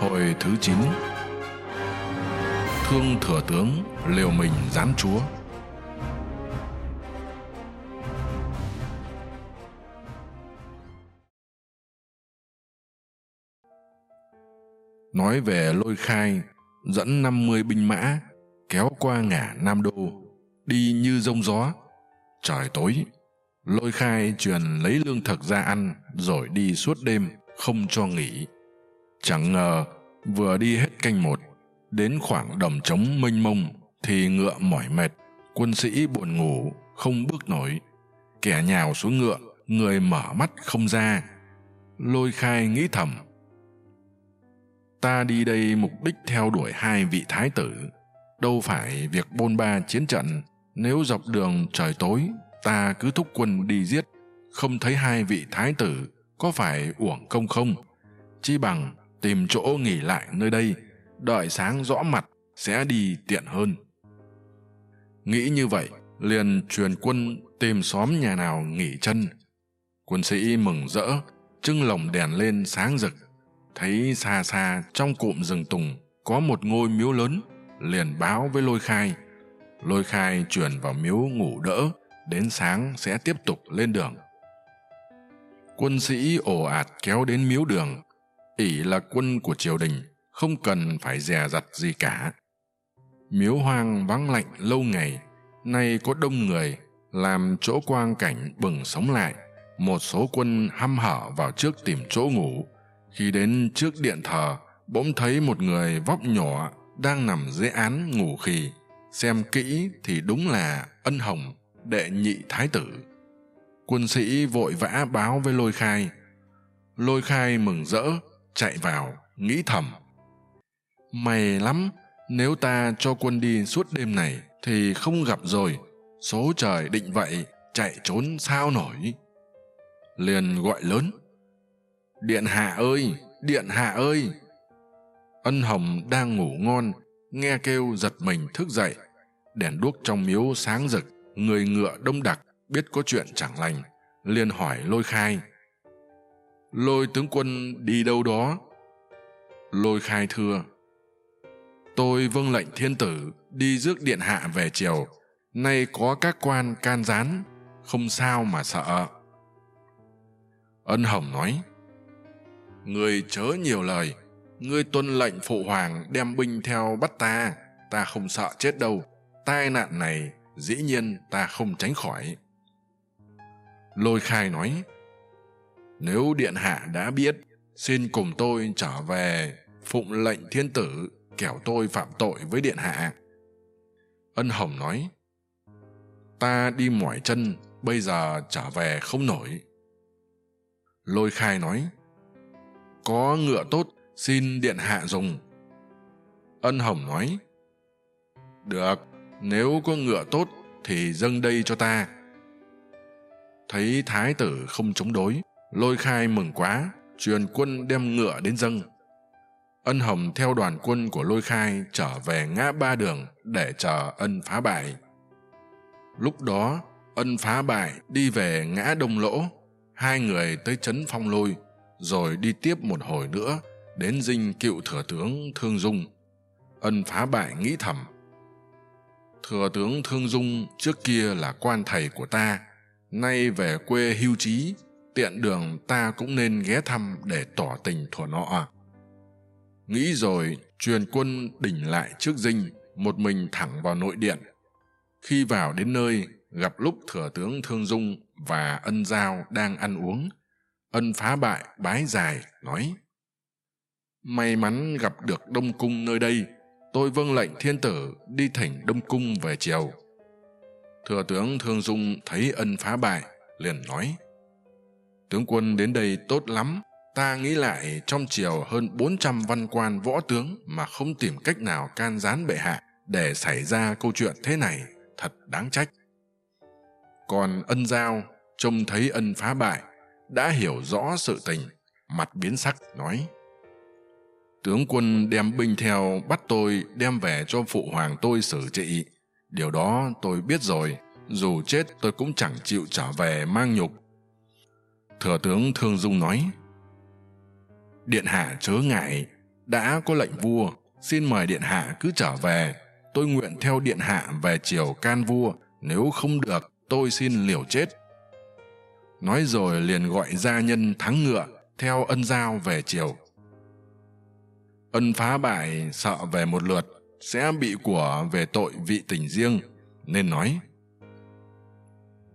Hồi thứ 9 Thương thừa tướng liều mình gián chúa. Nói về lôi khai, dẫn 50 binh mã kéo qua ngã Nam Đô, đi như rông gió. Trời tối, lôi khai truyền lấy lương thực ra ăn, rồi đi suốt đêm không cho nghỉ chẳng ngờ, vừa đi hết canh một, đến khoảng đồng trống mênh mông thì ngựa mỏi mệt, quân sĩ buồn ngủ, không bước nổi. Kẻ nhào xuống ngựa, người mở mắt không ra. Lôi khai nghĩ thầm, ta đi đây mục đích theo đuổi hai vị thái tử. Đâu phải việc bôn ba chiến trận. Nếu dọc đường trời tối, ta cứ thúc quân đi giết. Không thấy hai vị thái tử có phải uổng công không? Chi bằng tìm chỗ nghỉ lại nơi đây, đợi sáng rõ mặt sẽ đi tiện hơn. Nghĩ như vậy, liền truyền quân tìm xóm nhà nào nghỉ chân. Quân sĩ mừng rỡ, trưng lồng đèn lên sáng rực. Thấy xa xa trong cụm rừng tùng có một ngôi miếu lớn, liền báo với lôi khai. Lôi khai truyền vào miếu ngủ đỡ, đến sáng sẽ tiếp tục lên đường. Quân sĩ ồ ạt kéo đến miếu đường ỷ là quân của triều đình, không cần phải dè dặt gì cả. Miếu hoang vắng lạnh lâu ngày, nay có đông người, làm chỗ quang cảnh bừng sống lại. Một số quân hăm hở vào trước tìm chỗ ngủ. Khi đến trước điện thờ, bỗng thấy một người vóc nhỏ đang nằm dưới án ngủ khì. Xem kỹ thì đúng là ân hồng, đệ nhị thái tử. Quân sĩ vội vã báo với lôi khai. Lôi khai mừng rỡ chạy vào, nghĩ thầm. May lắm, nếu ta cho quân đi suốt đêm này thì không gặp rồi, số trời định vậy, chạy trốn sao nổi. Liền gọi lớn. Điện hạ ơi, điện hạ ơi. Ân hồng đang ngủ ngon, nghe kêu giật mình thức dậy. Đèn đuốc trong miếu sáng rực, người ngựa đông đặc, biết có chuyện chẳng lành, liền hỏi lôi khai lôi tướng quân đi đâu đó? Lôi khai thưa, tôi vâng lệnh thiên tử đi rước điện hạ về triều. Nay có các quan can gián, không sao mà sợ. Ân hồng nói, người chớ nhiều lời. Ngươi tuân lệnh phụ hoàng đem binh theo bắt ta. Ta không sợ chết đâu. Tai nạn này dĩ nhiên ta không tránh khỏi. Lôi khai nói nếu điện hạ đã biết, xin cùng tôi trở về phụng lệnh thiên tử kẻo tôi phạm tội với điện hạ. Ân hồng nói, ta đi mỏi chân, bây giờ trở về không nổi. Lôi khai nói, có ngựa tốt, xin điện hạ dùng. Ân hồng nói, được, nếu có ngựa tốt thì dâng đây cho ta. Thấy thái tử không chống đối lôi khai mừng quá, truyền quân đem ngựa đến dâng. Ân hồng theo đoàn quân của lôi khai trở về ngã ba đường để chờ ân phá bại. Lúc đó, ân phá bại đi về ngã đông lỗ, hai người tới trấn phong lôi, rồi đi tiếp một hồi nữa đến dinh cựu thừa tướng thương dung. Ân phá bại nghĩ thầm, thừa tướng thương dung trước kia là quan thầy của ta, nay về quê hưu trí tiện đường ta cũng nên ghé thăm để tỏ tình thuở nọ à. nghĩ rồi, truyền quân đỉnh lại trước dinh, một mình thẳng vào nội điện. Khi vào đến nơi, gặp lúc thừa tướng thương dung và ân giao đang ăn uống, ân phá bại bái dài, nói, may mắn gặp được đông cung nơi đây, tôi vâng lệnh thiên tử đi thỉnh đông cung về triều. Thừa tướng thương dung thấy ân phá bại, liền nói tướng quân đến đây tốt lắm. Ta nghĩ lại trong triều hơn bốn trăm văn quan võ tướng mà không tìm cách nào can gián bệ hạ để xảy ra câu chuyện thế này. Thật đáng trách. Còn ân giao, trông thấy ân phá bại, đã hiểu rõ sự tình, mặt biến sắc, nói. Tướng quân đem binh theo, bắt tôi, đem về cho phụ hoàng tôi xử trị. Điều đó tôi biết rồi. Dù chết tôi cũng chẳng chịu trở về mang nhục thừa tướng thương dung nói, điện hạ chớ ngại, đã có lệnh vua, xin mời điện hạ cứ trở về. Tôi nguyện theo điện hạ về triều can vua, nếu không được, tôi xin liều chết. Nói rồi liền gọi gia nhân thắng ngựa, theo ân giao về triều. Ân phá bại, sợ về một lượt, sẽ bị của về tội vị tình riêng, nên nói,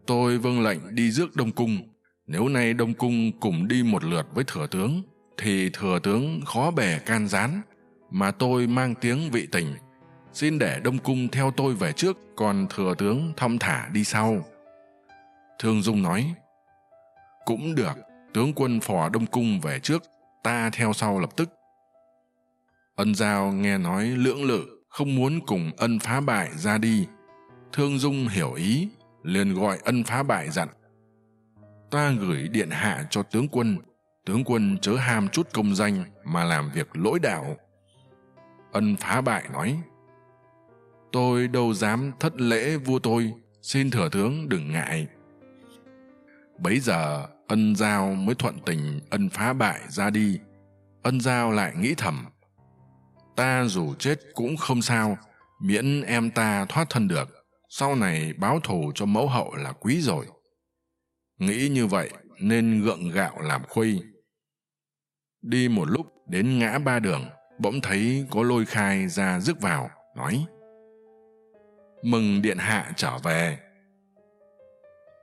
tôi vâng lệnh đi rước đông cung nếu nay đông cung cùng đi một lượt với thừa tướng, thì thừa tướng khó bề can gián, mà tôi mang tiếng vị tình. Xin để đông cung theo tôi về trước, còn thừa tướng thong thả đi sau. Thương dung nói, cũng được, tướng quân phò đông cung về trước, ta theo sau lập tức. Ân giao nghe nói lưỡng lự, không muốn cùng ân phá bại ra đi. Thương dung hiểu ý, liền gọi ân phá bại dặn ta gửi điện hạ cho tướng quân. Tướng quân chớ ham chút công danh mà làm việc lỗi đạo. Ân phá bại nói, tôi đâu dám thất lễ vua tôi. Xin thừa tướng đừng ngại. Bấy giờ, ân giao mới thuận tình ân phá bại ra đi. Ân giao lại nghĩ thầm, ta dù chết cũng không sao. Miễn em ta thoát thân được, sau này báo thù cho mẫu hậu là quý rồi nghĩ như vậy nên gượng gạo làm khuây. Đi một lúc đến ngã ba đường, bỗng thấy có lôi khai ra rước vào, nói, mừng điện hạ trở về.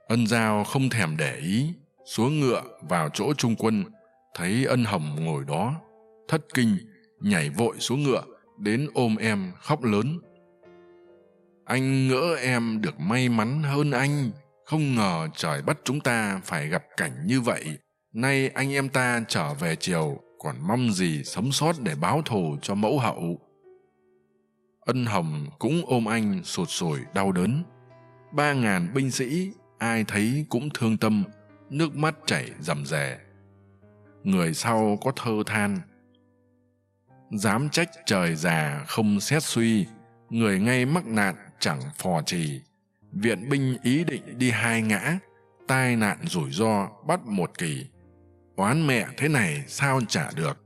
Ân giao không thèm để ý, xuống ngựa vào chỗ trung quân, thấy ân hồng ngồi đó, thất kinh, nhảy vội xuống ngựa, đến ôm em khóc lớn. Anh ngỡ em được may mắn hơn anh không ngờ trời bắt chúng ta phải gặp cảnh như vậy. Nay anh em ta trở về triều, còn mong gì sống sót để báo thù cho mẫu hậu? Ân hồng cũng ôm anh sụt sùi đau đớn. Ba ngàn binh sĩ, ai thấy cũng thương tâm, nước mắt chảy rầm rề người sau có thơ than, dám trách trời già không xét suy, người ngay mắc nạn chẳng phò trì viện binh ý định đi hai ngã, tai nạn rủi ro bắt một kỳ. Oán mẹ thế này sao trả được?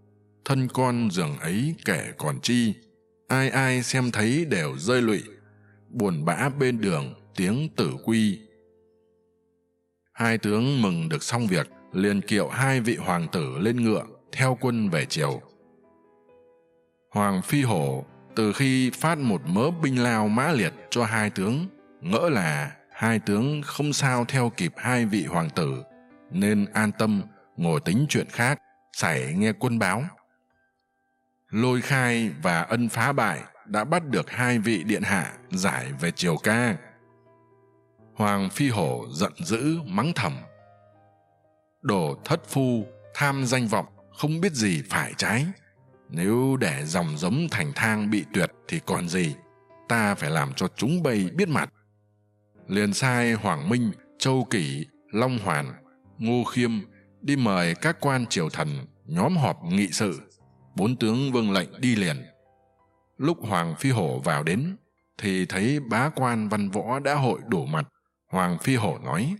Thân con giường ấy kẻ còn chi? Ai ai xem thấy đều rơi lụy. Buồn bã bên đường, tiếng tử quy. Hai tướng mừng được xong việc, liền kiệu hai vị hoàng tử lên ngựa, theo quân về triều. Hoàng phi hổ từ khi phát một mớ binh lao mã liệt cho hai tướng ngỡ là hai tướng không sao theo kịp hai vị hoàng tử, nên an tâm ngồi tính chuyện khác, sảy nghe quân báo. Lôi khai và ân phá bại đã bắt được hai vị điện hạ giải về triều ca. Hoàng phi hổ giận dữ, mắng thầm. Đồ thất phu, tham danh vọng, không biết gì phải trái. Nếu để dòng giống thành thang bị tuyệt thì còn gì? Ta phải làm cho chúng bay biết mặt liền sai hoàng minh, châu kỷ, long hoàn, ngô khiêm đi mời các quan triều thần nhóm họp nghị sự. Bốn tướng vâng lệnh đi liền. Lúc hoàng phi hổ vào đến, thì thấy bá quan văn võ đã hội đủ mặt. Hoàng phi hổ nói,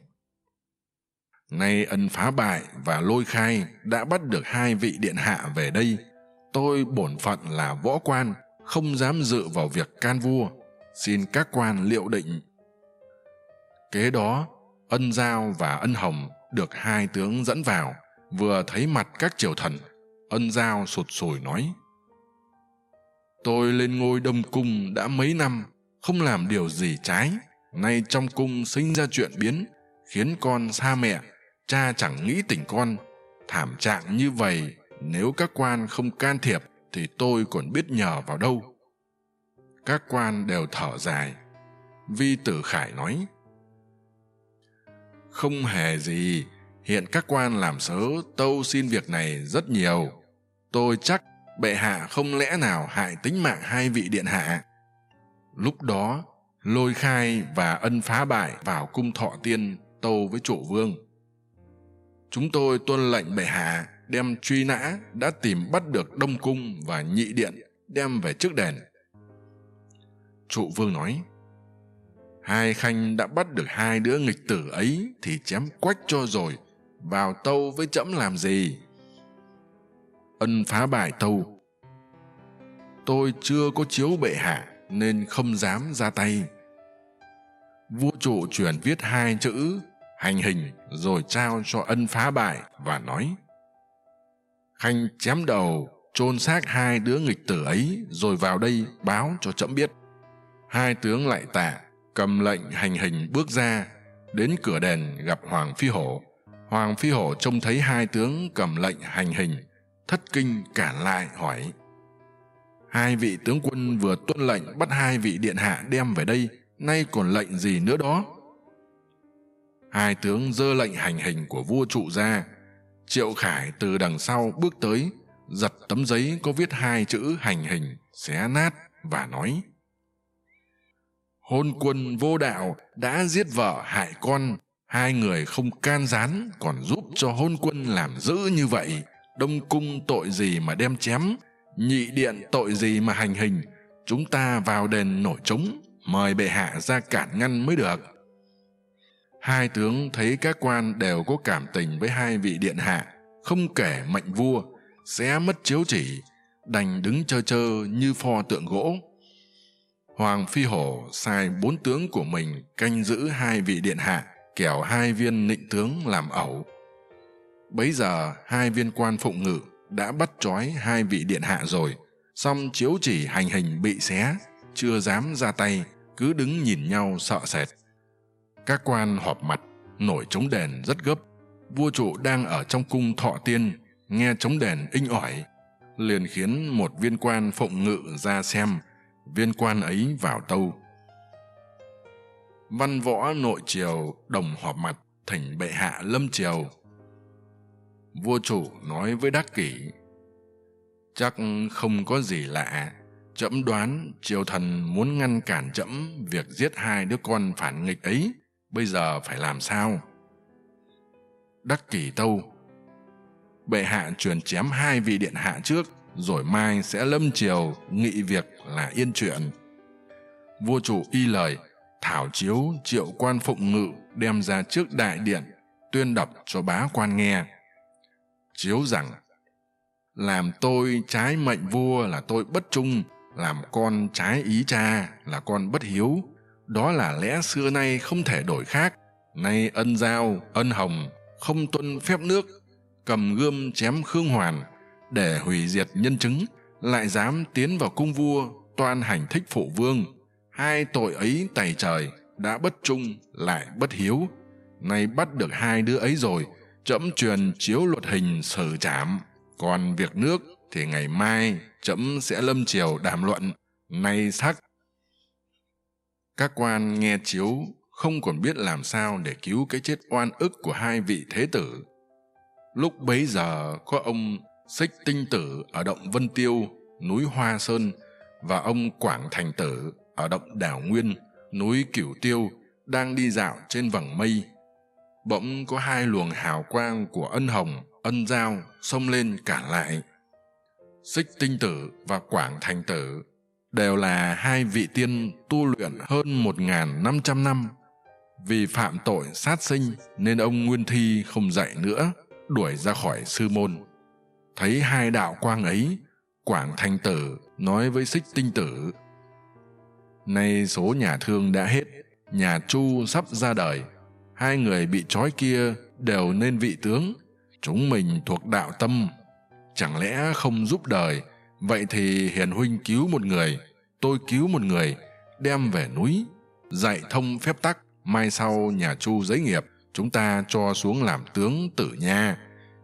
nay ân phá bại và lôi khai đã bắt được hai vị điện hạ về đây. Tôi bổn phận là võ quan, không dám dự vào việc can vua. Xin các quan liệu định kế đó, ân giao và ân hồng được hai tướng dẫn vào, vừa thấy mặt các triều thần. Ân giao sụt sùi nói, tôi lên ngôi đông cung đã mấy năm, không làm điều gì trái. Nay trong cung sinh ra chuyện biến, khiến con xa mẹ, cha chẳng nghĩ tình con. Thảm trạng như vậy, nếu các quan không can thiệp thì tôi còn biết nhờ vào đâu. Các quan đều thở dài. Vi tử khải nói không hề gì. Hiện các quan làm sớ tâu xin việc này rất nhiều. Tôi chắc bệ hạ không lẽ nào hại tính mạng hai vị điện hạ. Lúc đó, lôi khai và ân phá bại vào cung thọ tiên tâu với trụ vương. Chúng tôi tuân lệnh bệ hạ đem truy nã đã tìm bắt được đông cung và nhị điện đem về trước đền. Trụ vương nói hai khanh đã bắt được hai đứa nghịch tử ấy thì chém quách cho rồi, vào tâu với trẫm làm gì? Ân phá bài tâu. Tôi chưa có chiếu bệ hạ, nên không dám ra tay. Vua trụ truyền viết hai chữ, hành hình, rồi trao cho ân phá bài và nói, khanh chém đầu, chôn xác hai đứa nghịch tử ấy, rồi vào đây báo cho trẫm biết. Hai tướng lại tạ cầm lệnh hành hình bước ra, đến cửa đền gặp hoàng phi hổ. Hoàng phi hổ trông thấy hai tướng cầm lệnh hành hình, thất kinh cản lại hỏi, hai vị tướng quân vừa tuân lệnh bắt hai vị điện hạ đem về đây, nay còn lệnh gì nữa đó? Hai tướng giơ lệnh hành hình của vua trụ ra. Triệu khải từ đằng sau bước tới, giật tấm giấy có viết hai chữ hành hình, xé nát và nói hôn quân vô đạo đã giết vợ hại con. Hai người không can gián còn giúp cho hôn quân làm dữ như vậy. Đông cung tội gì mà đem chém? Nhị điện tội gì mà hành hình? Chúng ta vào đền nổi trống, mời bệ hạ ra cản ngăn mới được. Hai tướng thấy các quan đều có cảm tình với hai vị điện hạ, không kể mệnh vua, sẽ mất chiếu chỉ, đành đứng chơ chơ như pho tượng gỗ hoàng phi hổ sai bốn tướng của mình canh giữ hai vị điện hạ, kẻo hai viên nịnh tướng làm ẩu. Bấy giờ, hai viên quan phụng ngự đã bắt trói hai vị điện hạ rồi, song chiếu chỉ hành hình bị xé, chưa dám ra tay, cứ đứng nhìn nhau sợ sệt. Các quan họp mặt, nổi trống đèn rất gấp. Vua trụ đang ở trong cung thọ tiên, nghe trống đèn inh ỏi, liền khiến một viên quan phụng ngự ra xem viên quan ấy vào tâu. Văn võ nội triều đồng họp mặt thỉnh bệ hạ lâm triều. Vua chủ nói với đắc kỷ, chắc không có gì lạ trẫm đoán triều thần muốn ngăn cản trẫm việc giết hai đứa con phản nghịch ấy, bây giờ phải làm sao? Đắc kỷ tâu, bệ hạ truyền chém hai vị điện hạ trước, rồi mai sẽ lâm triều nghị việc là yên chuyện vua chủ y lời thảo chiếu triệu quan phụng ngự đem ra trước đại điện tuyên đọc cho bá quan nghe. Chiếu rằng, làm tôi trái mệnh vua là tôi bất trung, làm con trái ý cha là con bất hiếu. Đó là lẽ xưa nay không thể đổi khác. Nay ân giao, ân hồng, không tuân phép nước, cầm gươm chém khương hoàn để hủy diệt nhân chứng lại dám tiến vào cung vua, toan hành thích phụ vương. Hai tội ấy tày trời, đã bất trung, lại bất hiếu. Nay bắt được hai đứa ấy rồi trẫm truyền chiếu luật hình xử trảm. Còn việc nước thì ngày mai trẫm sẽ lâm triều đàm luận. Nay sắc, các quan nghe chiếu, không còn biết làm sao để cứu cái chết oan ức của hai vị thế tử. Lúc bấy giờ có ông xích tinh tử ở động vân tiêu, núi hoa sơn và ông quảng thành tử ở động đảo nguyên, núi cửu tiêu đang đi dạo trên vầng mây. Bỗng có hai luồng hào quang của ân hồng, ân giao xông lên cản lại. Xích tinh tử và quảng thành tử đều là hai vị tiên tu luyện hơn một n năm trăm năm. Vì phạm tội sát sinh nên ông nguyên thi không dạy nữa, đuổi ra khỏi sư môn thấy hai đạo quang ấy, quảng thành tử nói với xích tinh tử, nay số nhà thương đã hết, nhà chu sắp ra đời. Hai người bị trói kia đều nên vị tướng. Chúng mình thuộc đạo tâm. Chẳng lẽ không giúp đời? Vậy thì hiền huynh cứu một người, tôi cứu một người, đem về núi, dạy thông phép tắc. Mai sau nhà chu giấy nghiệp, chúng ta cho xuống làm tướng tử nha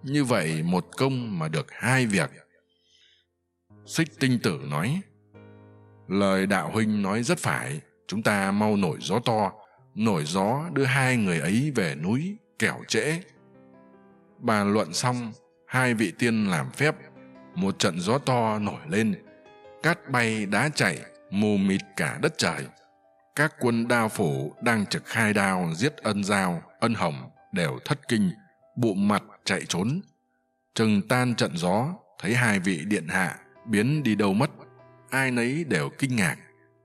như vậy một công mà được hai việc. Xích tinh tử nói, lời đạo huynh nói rất phải, chúng ta mau nổi gió to, nổi gió đưa hai người ấy về núi kẻo trễ. Bàn luận xong, hai vị tiên làm phép, một trận gió to nổi lên, cát bay đá chảy mù mịt cả đất trời. Các quân đao phủ đang trực khai đao, giết ân giao, ân hồng đều thất kinh bụng mặt chạy trốn. Chừng tan trận gió, thấy hai vị điện hạ biến đi đâu mất, ai nấy đều kinh ngạc,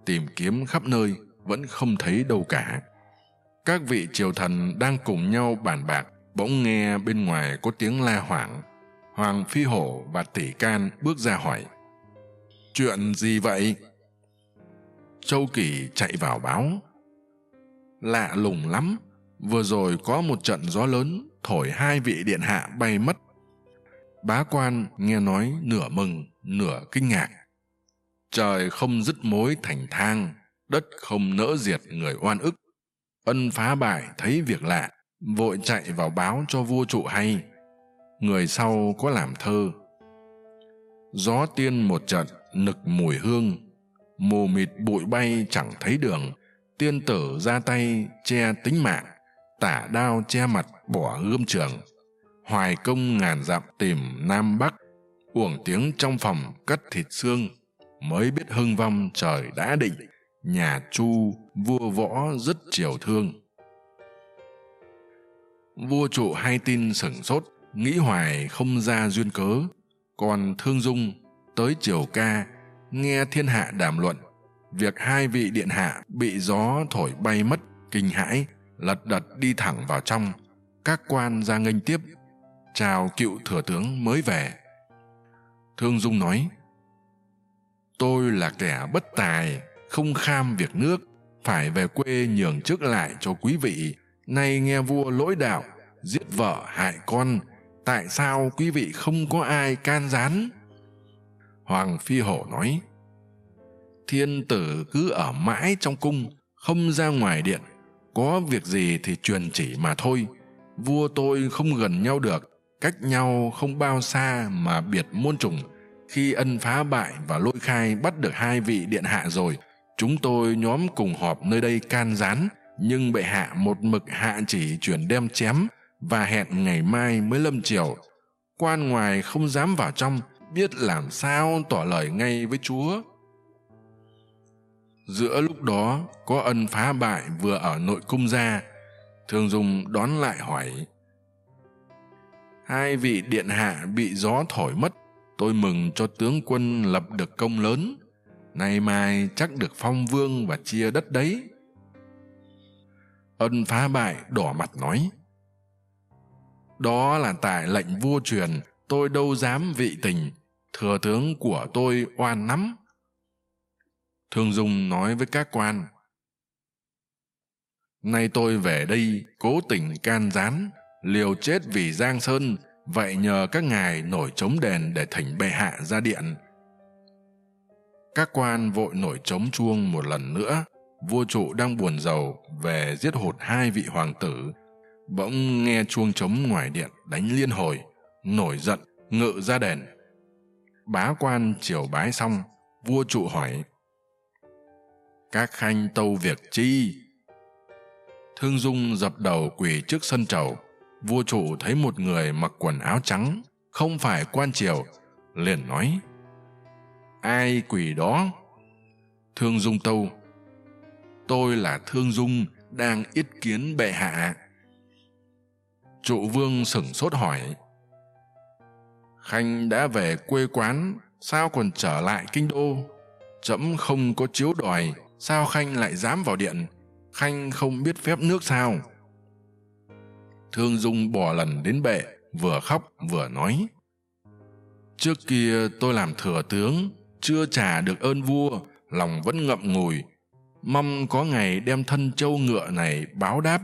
tìm kiếm khắp nơi, vẫn không thấy đâu cả. Các vị triều thần đang cùng nhau bàn bạc, bỗng nghe bên ngoài có tiếng la hoảng. Hoàng phi hổ và tỷ can bước ra hỏi, chuyện gì vậy? Châu kỷ chạy vào báo, lạ lùng lắm, vừa rồi có một trận gió lớn thổi hai vị điện hạ bay mất. Bá quan nghe nói nửa mừng, nửa kinh ngạc. Trời không dứt mối thành thang, đất không nỡ diệt người oan ức. Ân phá bại thấy việc lạ, vội chạy vào báo cho vua trụ hay. Người sau có làm thơ. Gió tiên một trận, nực mùi hương. Mù mịt bụi bay chẳng thấy đường. Tiên tử ra tay che tính mạng tả đao che mặt bỏ gươm trường. Hoài công ngàn dặm tìm nam bắc, uổng tiếng trong phòng cắt thịt xương, mới biết hưng vong trời đã định. Nhà chu, vua võ rất chiều thương. Vua trụ hay tin sửng sốt, nghĩ hoài không ra duyên cớ. Còn thương dung tới triều ca, nghe thiên hạ đàm luận. Việc hai vị điện hạ bị gió thổi bay mất, kinh hãi lật đật đi thẳng vào trong. Các quan ra nghênh tiếp, chào cựu thừa tướng mới về. Thương dung nói, tôi là kẻ bất tài, không kham việc nước, phải về quê nhường chức lại cho quý vị. Nay nghe vua lỗi đạo, giết vợ hại con, tại sao quý vị không có ai can gián? Hoàng phi hổ nói, thiên tử cứ ở mãi trong cung, không ra ngoài điện có việc gì thì truyền chỉ mà thôi. Vua tôi không gần nhau được, cách nhau không bao xa mà biệt môn trùng. Khi ân phá bại và lôi khai bắt được hai vị điện hạ rồi, chúng tôi nhóm cùng họp nơi đây can gián. Nhưng bệ hạ một mực hạ chỉ chuyển đem chém và hẹn ngày mai mới lâm triều. Quan ngoài không dám vào trong, biết làm sao tỏ lời ngay với chúa giữa lúc đó, có ân phá bại vừa ở nội cung ra. Thường dùng đón lại hỏi, hai vị điện hạ bị gió thổi mất, tôi mừng cho tướng quân lập được công lớn. Nay mai chắc được phong vương và chia đất đấy. Ân phá bại đỏ mặt nói, đó là tại lệnh vua truyền, tôi đâu dám vị tình. Thừa tướng của tôi oan lắm thương dung nói với các quan. Nay tôi về đây, cố tình can gián, liều chết vì giang sơn, vậy nhờ các ngài nổi trống đèn để thỉnh bệ hạ ra điện. Các quan vội nổi trống chuông một lần nữa, vua trụ đang buồn rầu về giết hụt hai vị hoàng tử. Bỗng nghe chuông trống ngoài điện đánh liên hồi, nổi giận, ngự ra đền. Bá quan triều bái xong, vua trụ hỏi các khanh tâu việc chi. Thương dung dập đầu quỳ trước sân trầu vua trụ thấy một người mặc quần áo trắng, không phải quan triều, liền nói, ai quỳ đó? Thương dung tâu, tôi là thương dung, đang yết kiến bệ hạ. Trụ vương sửng sốt hỏi, khanh đã về quê quán, sao còn trở lại kinh đô? Trẫm không có chiếu đòi sao khanh lại dám vào điện? Khanh không biết phép nước sao? Thương dung bỏ lần đến bệ, vừa khóc vừa nói. Trước kia tôi làm thừa tướng, chưa trả được ơn vua, lòng vẫn ngậm ngùi. Mong có ngày đem thân châu ngựa này báo đáp.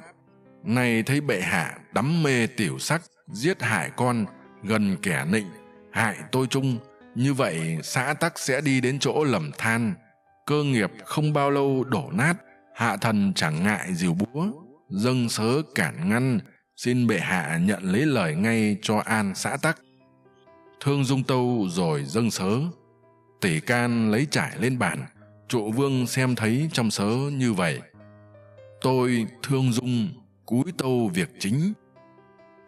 Nay thấy bệ hạ đắm mê tiểu sắc, giết hại con, gần kẻ nịnh, hại tôi chung. Như vậy xã tắc sẽ đi đến chỗ lầm than cơ nghiệp không bao lâu đổ nát, hạ thần chẳng ngại diều búa, dâng sớ cản ngăn, xin bệ hạ nhận lấy lời ngay cho an xã tắc. Thương dung tâu rồi dâng sớ, tỷ can lấy trải lên bàn, trụ vương xem thấy trong sớ như vậy. Tôi, thương dung, cúi tâu việc chính.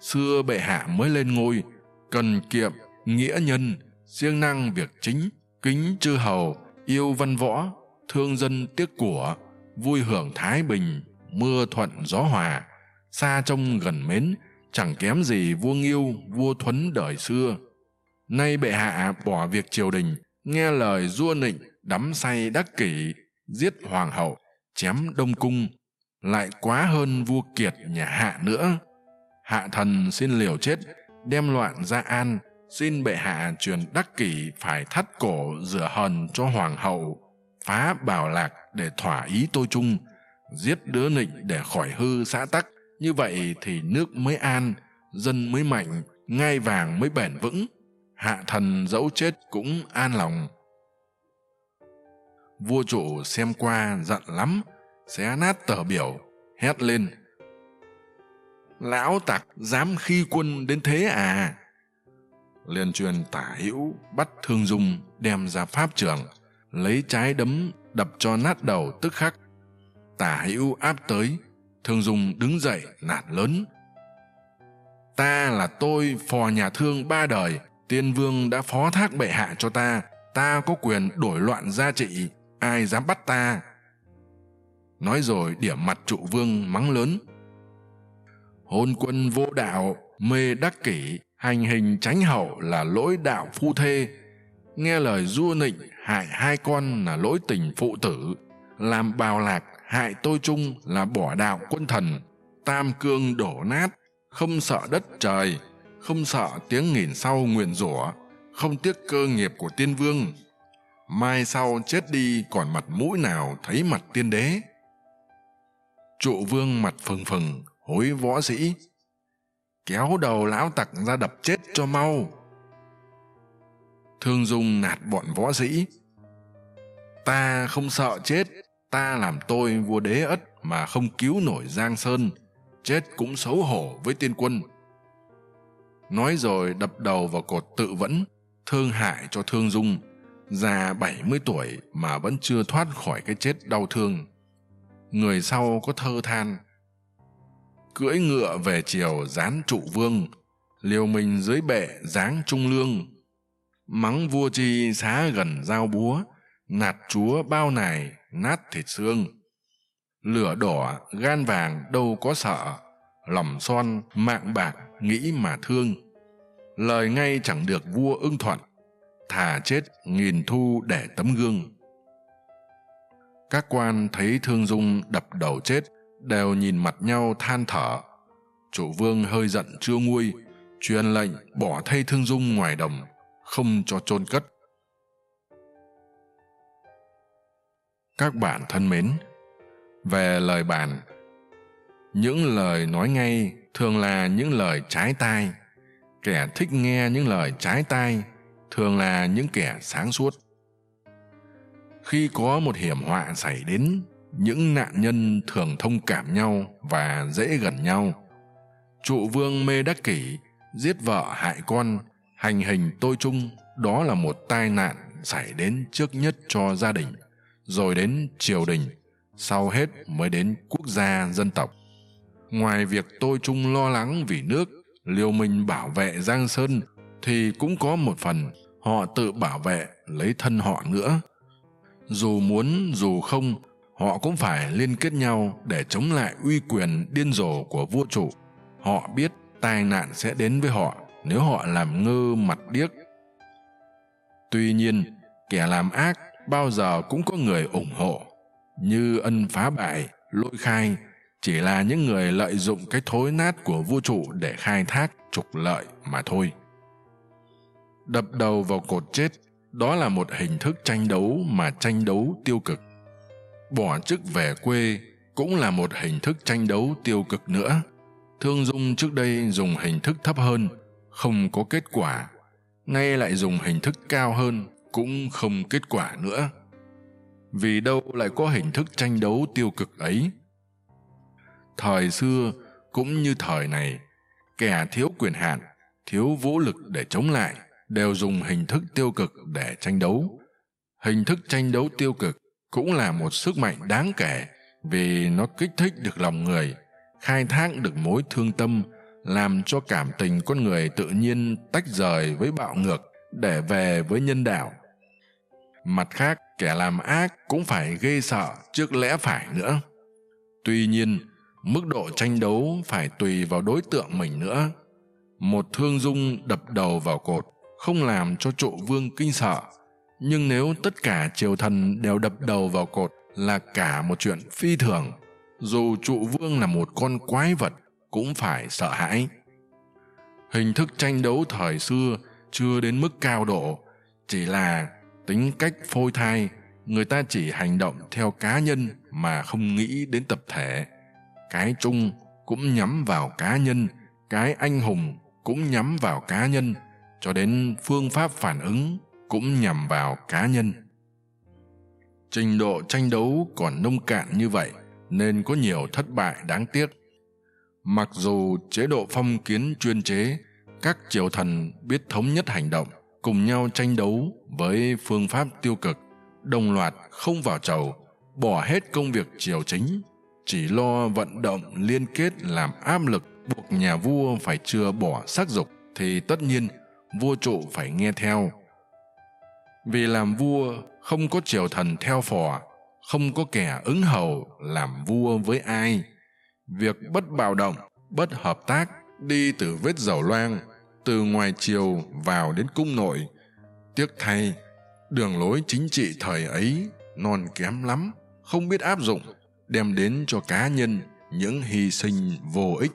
Xưa bệ hạ mới lên ngôi, cần kiệm nghĩa nhân, siêng năng việc chính, kính chư hầu yêu văn võ, thương dân tiếc của, vui hưởng thái bình, mưa thuận gió hòa. Xa trông gần mến, chẳng kém gì vua nghiêu, vua thuấn đời xưa. Nay bệ hạ bỏ việc triều đình, nghe lời dua nịnh đắm say đắc kỷ, giết hoàng hậu, chém đông cung. Lại quá hơn vua kiệt nhà hạ nữa. Hạ thần xin liều chết, đem loạn ra an xin bệ hạ truyền đắc kỷ phải thắt cổ rửa hần cho hoàng hậu, phá bảo lạc để thỏa ý tôi chung, giết đứa nịnh để khỏi hư xã tắc. Như vậy thì nước mới an, dân mới mạnh, ngai vàng mới bền vững. Hạ thần dẫu chết cũng an lòng. Vua trụ xem qua giận lắm, xé nát tờ biểu, hét lên. Lão tặc dám khi quân đến thế à? Liền truyền tả hữu, bắt thương dung, đem ra pháp trường, lấy trái đấm, đập cho nát đầu tức khắc. Tả hữu áp tới, thương dung đứng dậy nạt lớn. Ta là tôi, phò nhà thương ba đời, tiên vương đã phó thác bệ hạ cho ta. Ta có quyền đổi loạn gia trị, ai dám bắt ta? Nói rồi, điểm mặt trụ vương mắng lớn. Hôn quân vô đạo, mê đắc kỷ hành hình tránh hậu là lỗi đạo phu thê. Nghe lời du nịnh, hại hai con là lỗi tình phụ tử. Làm bào lạc, hại tôi chung là bỏ đạo quân thần. Tam cương đổ nát, không sợ đất trời, không sợ tiếng nghìn sau nguyền rủa, không tiếc cơ nghiệp của tiên vương. Mai sau chết đi còn mặt mũi nào thấy mặt tiên đế? Trụ vương mặt phừng phừng, hối võ sĩ kéo đầu lão tặc ra đập chết cho mau. Thương dung nạt bọn võ sĩ. Ta không sợ chết, ta làm tôi vua đế ất mà không cứu nổi giang sơn, chết cũng xấu hổ với tiên quân. Nói rồi đập đầu vào cột tự vẫn, thương hại cho thương dung, già bảy mươi tuổi mà vẫn chưa thoát khỏi cái chết đau thương. Người sau có thơ than cưỡi ngựa về chiều gián trụ vương, liều mình dưới bệ giáng trung lương. Mắng vua chi xá gần dao búa, nạt chúa bao nài, nát thịt xương. Lửa đỏ, gan vàng đâu có sợ lòng son, mạng bạc, nghĩ mà thương. Lời ngay chẳng được vua ưng thuận, thà chết nghìn thu để tấm gương. Các quan thấy thương dung đập đầu chết đều nhìn mặt nhau than thở. Chủ vương hơi giận chưa nguôi truyền lệnh, bỏ thay thương dung ngoài đồng, không cho chôn cất. Các bạn thân mến, về lời bàn. Những lời nói ngay thường là những lời trái tai. Kẻ thích nghe những lời trái tai thường là những kẻ sáng suốt. Khi có một hiểm họa xảy đến những nạn nhân thường thông cảm nhau và dễ gần nhau. Trụ vương mê đắc kỷ giết vợ hại con, hành hình tôi trung, đó là một tai nạn xảy đến trước nhất cho gia đình, rồi đến triều đình, sau hết mới đến quốc gia dân tộc. Ngoài việc tôi trung lo lắng vì nước liều mình bảo vệ giang sơn, thì cũng có một phần, họ tự bảo vệ lấy thân họ nữa. Dù muốn dù không họ cũng phải liên kết nhau để chống lại uy quyền điên rồ của vua chủ họ biết tai nạn sẽ đến với họ nếu họ làm ngơ mặt điếc. Tuy nhiên, kẻ làm ác bao giờ cũng có người ủng hộ. Như ân phá bại, lỗi khai, chỉ là những người lợi dụng cái thối nát của vua trụ để khai thác trục lợi mà thôi. Đập đầu vào cột chết, đó là một hình thức tranh đấu mà tranh đấu tiêu cực bỏ chức về quê cũng là một hình thức tranh đấu tiêu cực nữa. Thương dung trước đây dùng hình thức thấp hơn, không có kết quả. Nay lại dùng hình thức cao hơn, cũng không kết quả nữa. Vì đâu lại có hình thức tranh đấu tiêu cực ấy? Thời xưa, cũng như thời này, kẻ thiếu quyền hạn, thiếu vũ lực để chống lại đều dùng hình thức tiêu cực để tranh đấu. Hình thức tranh đấu tiêu cực cũng là một sức mạnh đáng kể vì nó kích thích được lòng người, khai thác được mối thương tâm, làm cho cảm tình con người tự nhiên tách rời với bạo ngược để về với nhân đạo. Mặt khác, kẻ làm ác cũng phải ghê sợ trước lẽ phải nữa. Tuy nhiên, mức độ tranh đấu phải tùy vào đối tượng mình nữa. Một thương dung đập đầu vào cột không làm cho trụ vương kinh sợ nhưng nếu tất cả triều thần đều đập đầu vào cột là cả một chuyện phi thường, dù trụ vương là một con quái vật cũng phải sợ hãi. Hình thức tranh đấu thời xưa chưa đến mức cao độ, chỉ là tính cách phôi thai, người ta chỉ hành động theo cá nhân mà không nghĩ đến tập thể. Cái chung cũng nhắm vào cá nhân, cái anh hùng cũng nhắm vào cá nhân, cho đến phương pháp phản ứng cũng nhằm vào cá nhân. Trình độ tranh đấu còn nông cạn như vậy nên có nhiều thất bại đáng tiếc. Mặc dù chế độ phong kiến chuyên chế, các triều thần biết thống nhất hành động, cùng nhau tranh đấu với phương pháp tiêu cực, đồng loạt không vào chầu, bỏ hết công việc triều chính, chỉ lo vận động liên kết làm áp lực buộc nhà vua phải chưa bỏ sắc dục thì tất nhiên vua trụ phải nghe theo vì làm vua không có triều thần theo phò, không có kẻ ứng hầu làm vua với ai. Việc bất bạo động, bất hợp tác đi từ vết dầu loang, từ ngoài triều vào đến cung nội. Tiếc thay, đường lối chính trị thời ấy non kém lắm, không biết áp dụng, đem đến cho cá nhân những hy sinh vô ích.